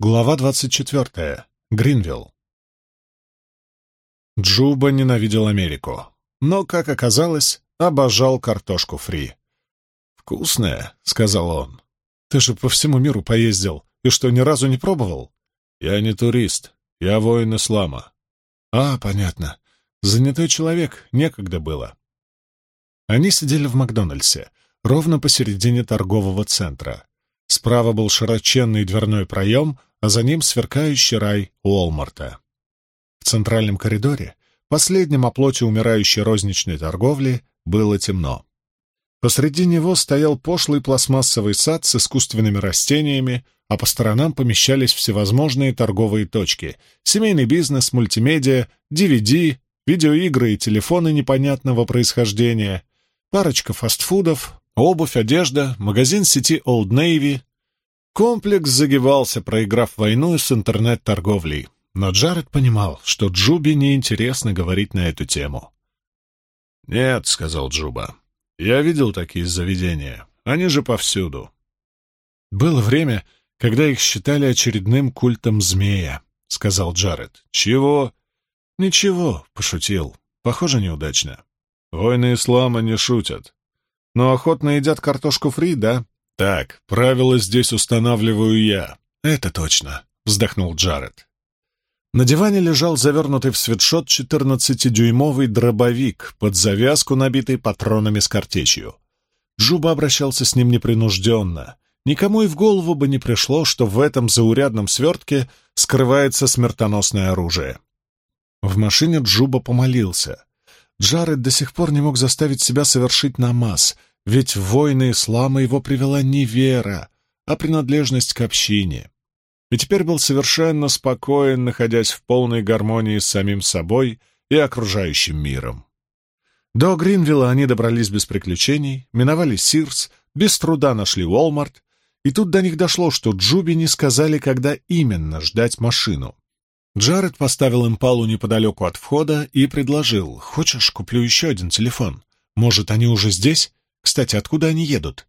Глава двадцать четвертая. Гринвилл. Джуба ненавидел Америку, но, как оказалось, обожал картошку фри. «Вкусная», — сказал он. «Ты же по всему миру поездил, и что, ни разу не пробовал?» «Я не турист, я воин ислама». «А, понятно. Занятой человек, некогда было». Они сидели в Макдональдсе, ровно посередине торгового центра. Справа был широченный дверной проем, а за ним сверкающий рай Уолмарта. В центральном коридоре, последнем оплоте умирающей розничной торговли, было темно. Посреди него стоял пошлый пластмассовый сад с искусственными растениями, а по сторонам помещались всевозможные торговые точки — семейный бизнес, мультимедиа, DVD, видеоигры и телефоны непонятного происхождения, парочка фастфудов, обувь, одежда, магазин сети Old Navy. Комплекс загибался, проиграв войну с интернет-торговлей. Но Джаред понимал, что Джуби неинтересно говорить на эту тему. «Нет», — сказал Джуба, — «я видел такие заведения. Они же повсюду». Было время, когда их считали очередным культом змея, — сказал Джаред. «Чего?» «Ничего», — пошутил. «Похоже, неудачно». «Войны ислама не шутят. Но охотно едят картошку фри, да?» «Так, правила здесь устанавливаю я». «Это точно», — вздохнул Джаред. На диване лежал завернутый в свитшот 14-дюймовый дробовик под завязку, набитый патронами с картечью. Джуба обращался с ним непринужденно. Никому и в голову бы не пришло, что в этом заурядном свертке скрывается смертоносное оружие. В машине Джуба помолился. Джаред до сих пор не мог заставить себя совершить намаз, ведь в войны ислама его привела не вера, а принадлежность к общине и теперь был совершенно спокоен, находясь в полной гармонии с самим собой и окружающим миром. До Гринвилла они добрались без приключений, миновали Сирс, без труда нашли Уолмарт, и тут до них дошло, что Джуби не сказали, когда именно ждать машину. Джаред поставил импалу неподалеку от входа и предложил, «Хочешь, куплю еще один телефон? Может, они уже здесь? Кстати, откуда они едут?»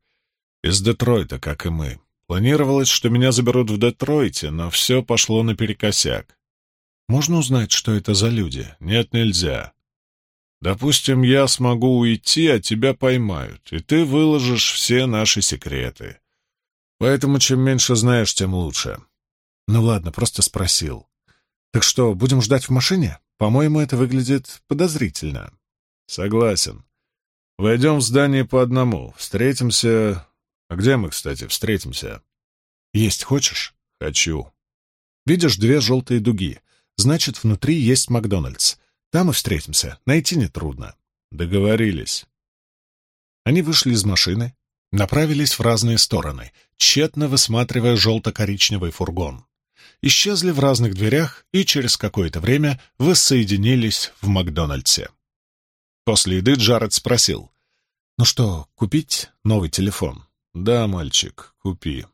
«Из Детройта, как и мы», Планировалось, что меня заберут в Детройте, но все пошло наперекосяк. Можно узнать, что это за люди? Нет, нельзя. Допустим, я смогу уйти, а тебя поймают, и ты выложишь все наши секреты. Поэтому чем меньше знаешь, тем лучше. Ну ладно, просто спросил. Так что, будем ждать в машине? По-моему, это выглядит подозрительно. Согласен. Войдем в здание по одному. Встретимся а где мы, кстати, встретимся? Есть хочешь? Хочу. Видишь две желтые дуги. Значит, внутри есть Макдональдс. Там и встретимся. Найти нетрудно. Договорились. Они вышли из машины, направились в разные стороны, тщетно высматривая желто-коричневый фургон. Исчезли в разных дверях и через какое-то время воссоединились в Макдональдсе. После еды Джаред спросил, «Ну что, купить новый телефон?» «Да, мальчик, купи».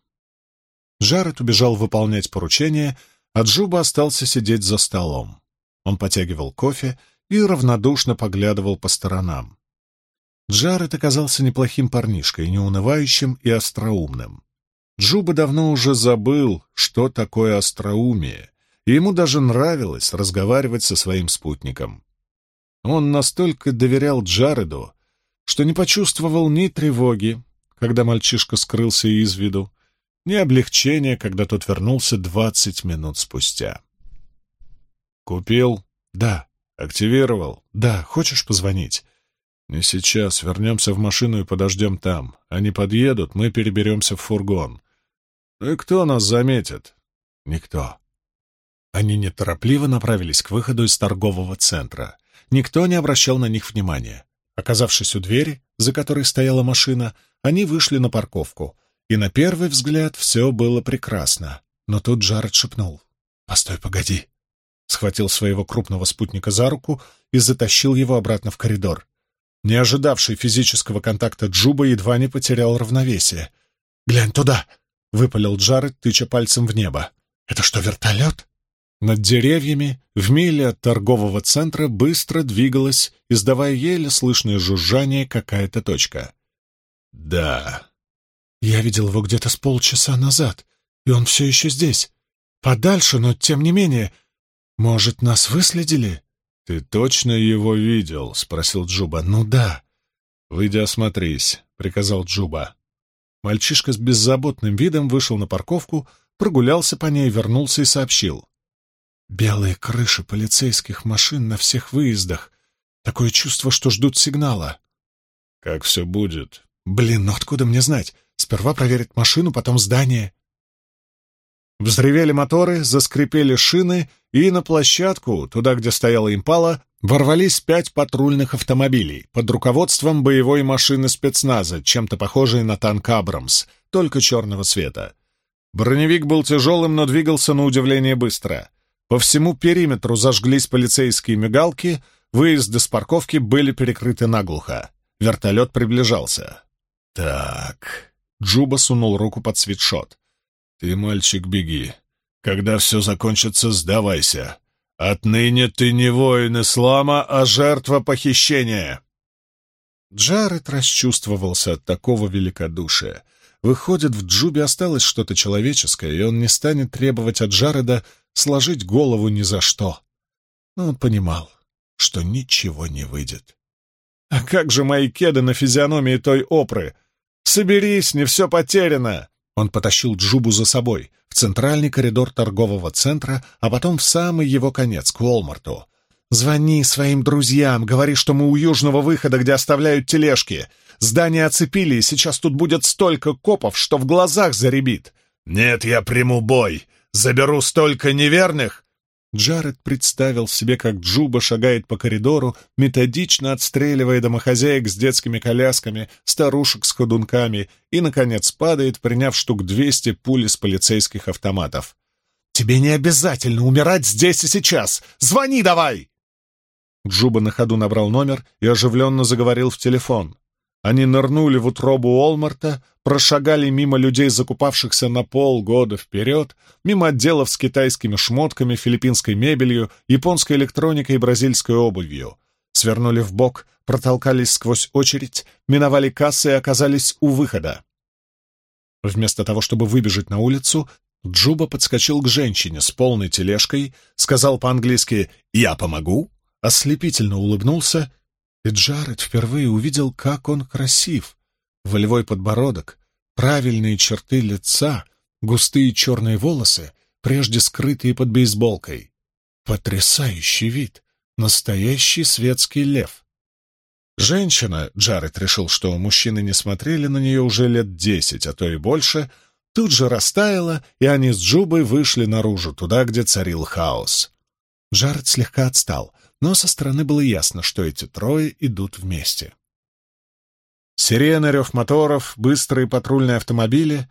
Жарет убежал выполнять поручение, а Джуба остался сидеть за столом. Он потягивал кофе и равнодушно поглядывал по сторонам. Джаред оказался неплохим парнишкой, неунывающим и остроумным. Джуба давно уже забыл, что такое остроумие, и ему даже нравилось разговаривать со своим спутником. Он настолько доверял Джареду, что не почувствовал ни тревоги, когда мальчишка скрылся из виду, ни облегчения, когда тот вернулся двадцать минут спустя. «Купил?» «Да». «Активировал?» «Да. Хочешь позвонить?» «Не сейчас. Вернемся в машину и подождем там. Они подъедут, мы переберемся в фургон. Ну и кто нас заметит?» «Никто». Они неторопливо направились к выходу из торгового центра. Никто не обращал на них внимания. Оказавшись у двери, за которой стояла машина, они вышли на парковку, и на первый взгляд все было прекрасно. Но тут Джаред шепнул. «Постой, погоди!» Схватил своего крупного спутника за руку и затащил его обратно в коридор. Не ожидавший физического контакта Джуба едва не потерял равновесие. «Глянь туда!» — выпалил Джаред, тыча пальцем в небо. «Это что, вертолет?» Над деревьями, в миле от торгового центра, быстро двигалась, издавая еле слышное жужжание, какая-то точка. «Да». «Я видел его где-то с полчаса назад, и он все еще здесь. подальше, но тем не менее... Может, нас выследили?» «Ты точно его видел?» — спросил Джуба. «Ну да». «Выйди осмотрись», — приказал Джуба. Мальчишка с беззаботным видом вышел на парковку, прогулялся по ней, вернулся и сообщил. «Белые крыши полицейских машин на всех выездах. Такое чувство, что ждут сигнала». «Как все будет?» «Блин, ну откуда мне знать? Сперва проверить машину, потом здание». Взревели моторы, заскрипели шины, и на площадку, туда, где стояла импала, ворвались пять патрульных автомобилей под руководством боевой машины спецназа, чем-то похожей на танк «Абрамс», только черного цвета. Броневик был тяжелым, но двигался на удивление быстро. По всему периметру зажглись полицейские мигалки, выезды с парковки были перекрыты наглухо. Вертолет приближался. «Так...» — Джуба сунул руку под свитшот. «Ты, мальчик, беги. Когда все закончится, сдавайся. Отныне ты не воин ислама, а жертва похищения!» Джаред расчувствовался от такого великодушия. Выходит, в Джубе осталось что-то человеческое, и он не станет требовать от Джареда сложить голову ни за что. Но он понимал, что ничего не выйдет. «А как же мои кеды на физиономии той опры? Соберись, не все потеряно!» Он потащил Джубу за собой в центральный коридор торгового центра, а потом в самый его конец, к Уолмарту. «Звони своим друзьям, говори, что мы у южного выхода, где оставляют тележки. Здание оцепили, и сейчас тут будет столько копов, что в глазах заребит». «Нет, я приму бой. Заберу столько неверных, Джаред представил себе, как Джуба шагает по коридору, методично отстреливая домохозяек с детскими колясками, старушек с ходунками и, наконец, падает, приняв штук двести пуль из полицейских автоматов. «Тебе не обязательно умирать здесь и сейчас! Звони давай!» Джуба на ходу набрал номер и оживленно заговорил в телефон. Они нырнули в утробу Олмарта, прошагали мимо людей, закупавшихся на полгода вперед, мимо отделов с китайскими шмотками, филиппинской мебелью, японской электроникой и бразильской обувью. Свернули в бок, протолкались сквозь очередь, миновали кассы и оказались у выхода. Вместо того, чтобы выбежать на улицу, Джуба подскочил к женщине с полной тележкой, сказал по-английски «Я помогу», ослепительно улыбнулся и Джаред впервые увидел, как он красив. Волевой подбородок, правильные черты лица, густые черные волосы, прежде скрытые под бейсболкой. Потрясающий вид! Настоящий светский лев. Женщина, Джаред решил, что мужчины не смотрели на нее уже лет десять, а то и больше, тут же растаяла, и они с Джубой вышли наружу, туда, где царил хаос. Джаред слегка отстал, но со стороны было ясно, что эти трое идут вместе. Сирены, рев моторов, быстрые патрульные автомобили.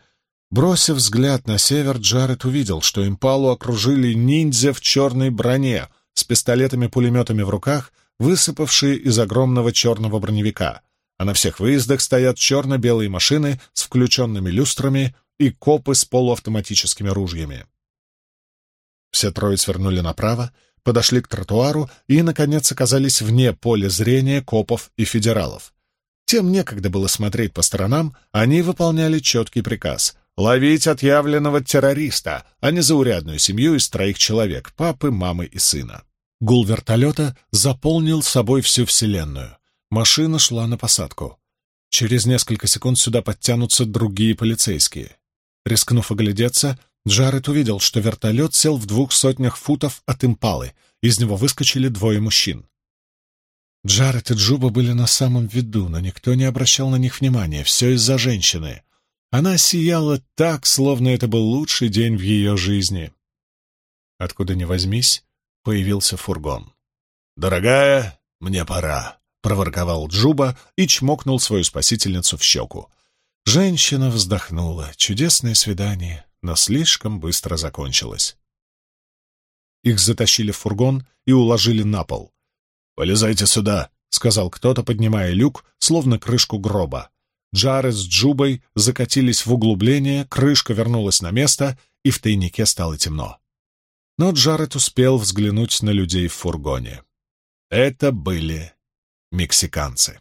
Бросив взгляд на север, Джаред увидел, что импалу окружили ниндзя в черной броне с пистолетами-пулеметами в руках, высыпавшие из огромного черного броневика, а на всех выездах стоят черно-белые машины с включенными люстрами и копы с полуавтоматическими ружьями. Все трое свернули направо, подошли к тротуару и, наконец, оказались вне поля зрения копов и федералов. Тем некогда было смотреть по сторонам, они выполняли четкий приказ — ловить отъявленного террориста, а не заурядную семью из троих человек — папы, мамы и сына. Гул вертолета заполнил собой всю Вселенную. Машина шла на посадку. Через несколько секунд сюда подтянутся другие полицейские. Рискнув оглядеться, Джаред увидел, что вертолет сел в двух сотнях футов от импалы. Из него выскочили двое мужчин. Джаред и Джуба были на самом виду, но никто не обращал на них внимания. Все из-за женщины. Она сияла так, словно это был лучший день в ее жизни. Откуда ни возьмись, появился фургон. «Дорогая, мне пора», — проворковал Джуба и чмокнул свою спасительницу в щеку. Женщина вздохнула. Чудесное свидание но слишком быстро закончилось. Их затащили в фургон и уложили на пол. «Полезайте сюда», — сказал кто-то, поднимая люк, словно крышку гроба. Джаред с Джубой закатились в углубление, крышка вернулась на место, и в тайнике стало темно. Но Джаред успел взглянуть на людей в фургоне. Это были мексиканцы.